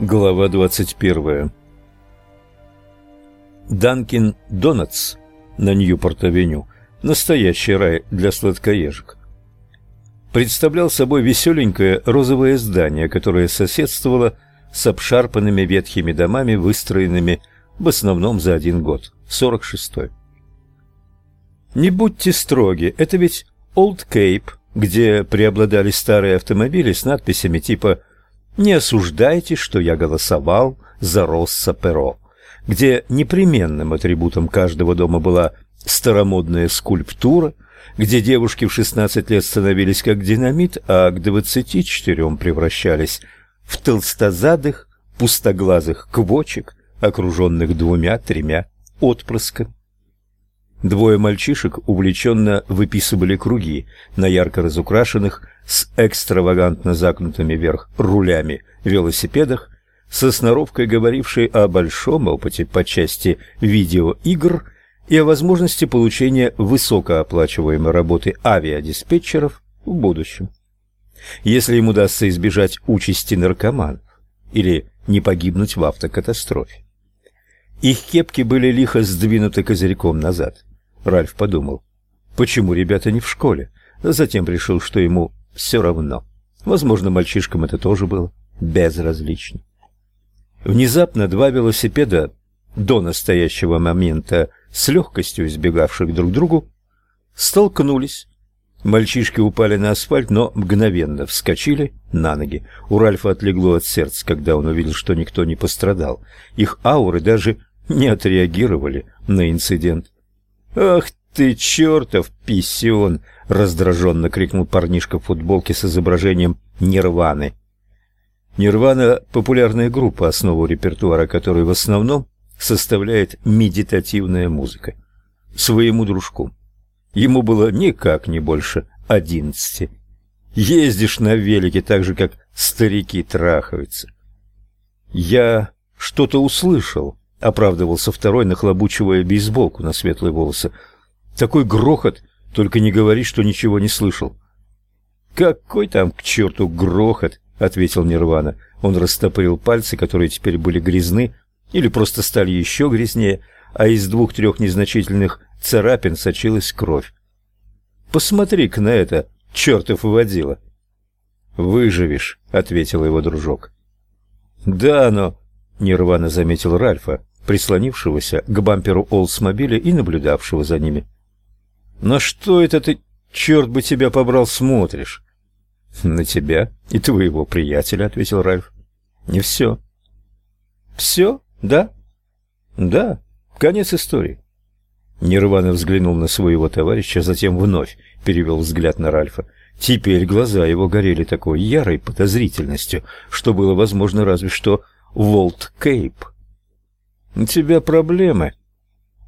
Глава 21. Данкин Донатс на Ньюпорт-авеню – настоящий рай для сладкоежек. Представлял собой веселенькое розовое здание, которое соседствовало с обшарпанными ветхими домами, выстроенными в основном за один год, 46-й. Не будьте строги, это ведь Олд Кейп, где преобладали старые автомобили с надписями типа «Связь» Не осуждайте, что я голосовал за Росса Перо, где непременным атрибутом каждого дома была старомодная скульптура, где девушки в 16 лет становились как динамит, а к 24 превращались в толстозадых, пустоглазых квочек, окруженных двумя-тремя отпрысками. Двое мальчишек увлеченно выписывали круги на ярко разукрашенных с экстравагантно загнутыми вверх рулями велосипедах, со сноровкой говорившей о большом опыте по части видеоигр и о возможности получения высокооплачиваемой работы авиадиспетчеров в будущем. Если им удастся избежать участи наркоманов или не погибнуть в автокатастрофе. Их кепки были лихо сдвинуты козырьком назад. Ральф подумал, почему ребята не в школе, затем решил, что ему все равно. Возможно, мальчишкам это тоже было безразлично. Внезапно два велосипеда до настоящего момента с легкостью избегавших друг другу столкнулись. Мальчишки упали на асфальт, но мгновенно вскочили на ноги. У Ральфа отлегло от сердца, когда он увидел, что никто не пострадал. Их ауры даже не отреагировали на инцидент. «Ах ты, чертов писюн!» — раздраженно крикнул парнишка в футболке с изображением «Нирваны». «Нирвана» — популярная группа, основу репертуара которой в основном составляет медитативная музыка. Своему дружку. Ему было никак не больше одиннадцати. Ездишь на велике так же, как старики трахаются. Я что-то услышал, оправдывался второй, нахлобучивая бейсболку на светлые волосы. Такой грохот, только не говори, что ничего не слышал. Какой там к черту грохот, ответил Нирвана. Он растопырил пальцы, которые теперь были грязны или просто стали еще грязнее, а из двух-трех незначительных царапин сочилась кровь. Посмотри-ка на это, чертов водила. Выживешь, ответил его дружок. Да, но Нирвана заметил Ральфа, прислонившегося к бамперу Олдсмобиля и наблюдавшего за ними. «На что это ты, черт бы тебя побрал, смотришь?» «На тебя и твоего приятеля», — ответил Ральф. «Не все». «Все? Да?» «Да. Конец истории». Нирвана взглянул на своего товарища, затем вновь перевел взгляд на Ральфа. Теперь глаза его горели такой ярой подозрительностью, что было возможно разве что Волт Кейп. У тебя проблемы?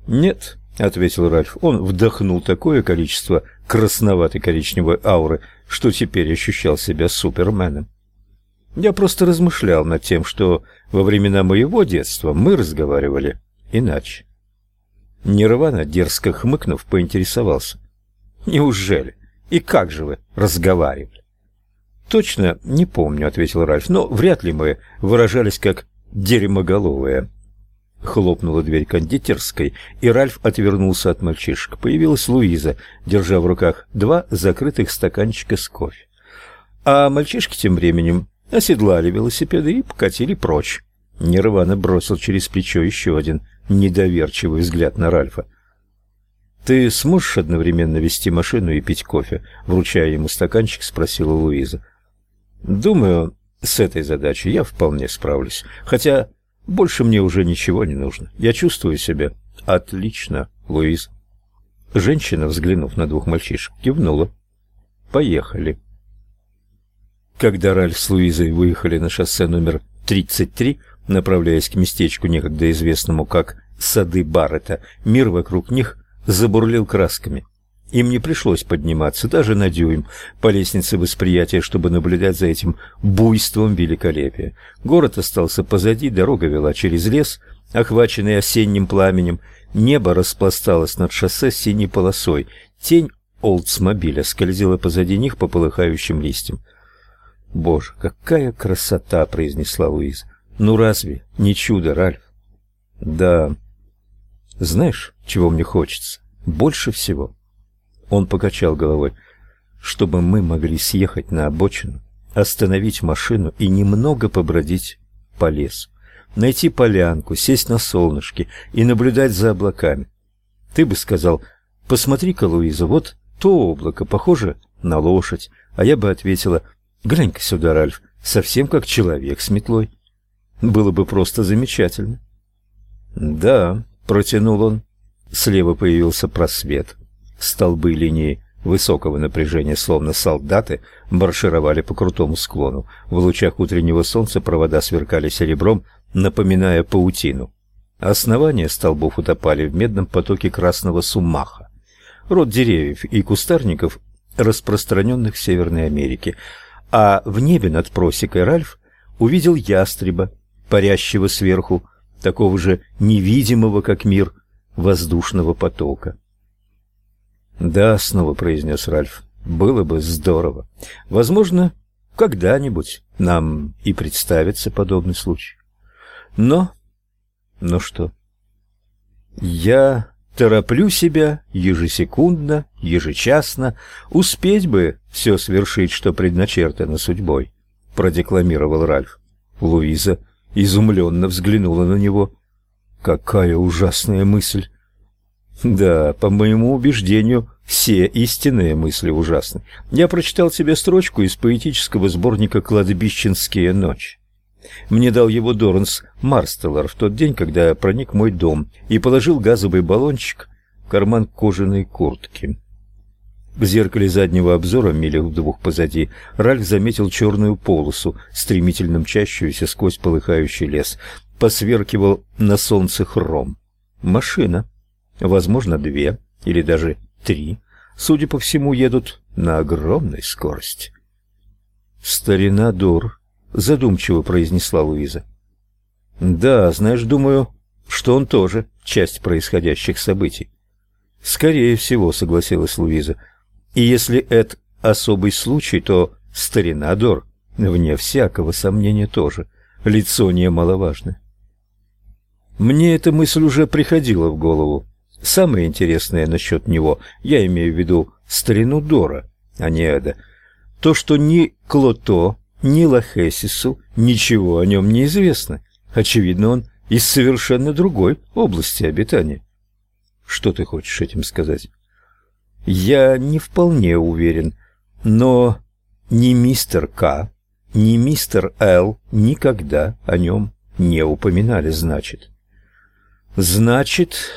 Нет, ответил Ральф. Он вдохнул такое количество красноватой коричневой ауры, что теперь ощущал себя суперменом. Я просто размышлял над тем, что во времена моего детства мы разговаривали иначе. Нирвана, дерзко хмыкнув, поинтересовался: "Неужели? И как же вы разговаривали?" "Точно не помню", ответил Ральф. "Но вряд ли мы выражались как дерьмоголовые". Хлопнула дверь кондитерской, и Ральф отвернулся от мальчишек. Появилась Луиза, держа в руках два закрытых стаканчика с кофе. А мальчишки тем временем оседлали велосипеды и покатили прочь. Нервано бросил через плечо еще один недоверчивый взгляд на Ральфа. «Ты сможешь одновременно вести машину и пить кофе?» Вручая ему стаканчик, спросила Луиза. «Думаю, с этой задачей я вполне справлюсь. Хотя больше мне уже ничего не нужно. Я чувствую себя отлично, Луиз. Женщина, взглянув на двух мальчишек, кивнула. Поехали. Когда Ральф с Луизой выехали на шоссе номер 33, направляясь к местечку, некогда известному как Сады Баррета, мир вокруг них забурлил красками. Им не пришлось подниматься даже на дюйм по лестнице восприятия, чтобы наблюдать за этим буйством великолепия. Город остался позади, дорога вела через лес, охваченный осенним пламенем, небо распласталось над шоссе синей полосой, тень Олдсмобиля скользила позади них по полыхающим листьям. «Боже, какая красота!» — произнесла Луиза. Ну разве не чудо, Ральф? Да. Знаешь, чего мне хочется? Больше всего. Он покачал головой. Чтобы мы могли съехать на обочину, остановить машину и немного побродить по лесу. Найти полянку, сесть на солнышке и наблюдать за облаками. Ты бы сказал, посмотри-ка, Луиза, вот то облако, похоже на лошадь. А я бы ответила, глянь-ка сюда, Ральф, совсем как человек с метлой. Было бы просто замечательно. Да, протянул он. Слева появился просвет. Столбы линии высокого напряжения, словно солдаты, маршировали по крутому склону. В лучах утреннего солнца провода сверкали серебром, напоминая паутину. Основания столбов утопали в медном потоке красного сумаха. Род деревьев и кустарников, распространенных в Северной Америке. А в небе над просекой Ральф увидел ястреба, парящего сверху, такого же невидимого, как мир, воздушного потока. «Да», — снова произнес Ральф, — «было бы здорово. Возможно, когда-нибудь нам и представится подобный случай. Но... Ну что? Я тороплю себя ежесекундно, ежечасно, успеть бы все свершить, что предначертано судьбой, продекламировал Ральф. Луиза изумленно взглянула на него. Какая ужасная мысль. Да, по моему убеждению, все истинные мысли ужасны. Я прочитал тебе строчку из поэтического сборника Кладбищенские ночи. Мне дал его Дорнс Марстеллар в тот день, когда проник мой дом и положил газовый баллончик в карман кожаной куртки. В зеркале заднего обзора, милях в двух позади, Ральф заметил черную полосу, стремительно мчащуюся сквозь полыхающий лес. Посверкивал на солнце хром. Машина. Возможно, две или даже три. Судя по всему, едут на огромной скорости. Старина Дур задумчиво произнесла Луиза. Да, знаешь, думаю, что он тоже часть происходящих событий. Скорее всего, согласилась Луиза. И если это особый случай, то старина Дор, вне всякого сомнения, тоже лицо немаловажное. Мне эта мысль уже приходила в голову. Самое интересное насчет него, я имею в виду старину Дора, а не Эда, то, что ни Клото, ни Лохесису ничего о нем не известно. Очевидно, он из совершенно другой области обитания. Что ты хочешь этим сказать? Я не вполне уверен, но ни мистер К, ни мистер Л никогда о нем не упоминали, значит. Значит,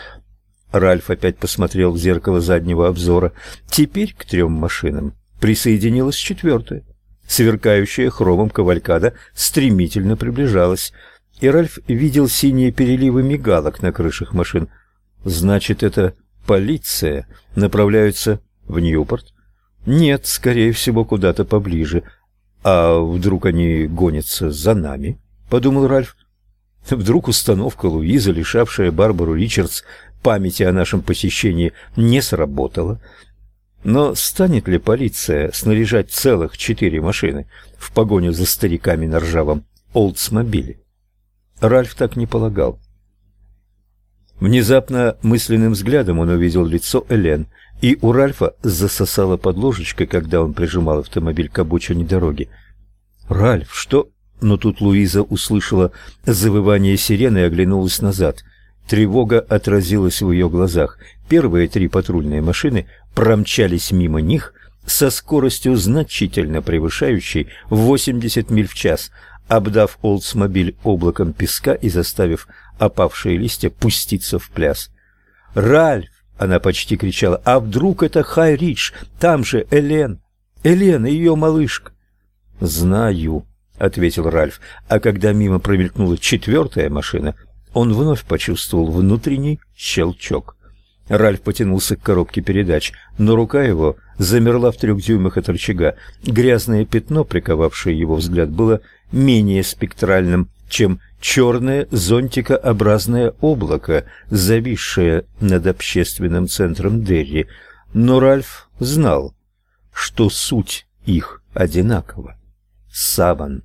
Ральф опять посмотрел в зеркало заднего обзора. Теперь к трем машинам присоединилась четвертая. Сверкающая хромом кавалькада стремительно приближалась, и Ральф видел синие переливы мигалок на крышах машин. Значит, это полиция направляются в Ньюпорт? Нет, скорее всего, куда-то поближе. А вдруг они гонятся за нами? подумал Ральф. Вдруг установка Луизы, лишавшая Барбару Ричардс памяти о нашем посещении, не сработала. Но станет ли полиция снаряжать целых четыре машины в погоню за стариками на ржавом Олдсмобиле? Ральф так не полагал. Внезапно мысленным взглядом он увидел лицо Элен, и у Ральфа засосало под ложечкой, когда он прижимал автомобиль к обочине дороги. «Ральф, что...» Но тут Луиза услышала завывание сирены и оглянулась назад. Тревога отразилась в ее глазах. Первые три патрульные машины промчались мимо них со скоростью значительно превышающей 80 миль в час, обдав Олдсмобиль облаком песка и заставив опавшие листья пуститься в пляс. «Ральф!» — она почти кричала. «А вдруг это Хай-Ридж? Там же Элен! Элен и ее малышка!» «Знаю», — ответил Ральф, а когда мимо промелькнула четвертая машина, он вновь почувствовал внутренний щелчок. Ральф потянулся к коробке передач, но рука его замерла в трех дюймах от рычага. Грязное пятно, приковавшее его взгляд, было менее спектральным, чем черное зонтикообразное облако, зависшее над общественным центром Дерри. Но Ральф знал, что суть их одинакова. Саван.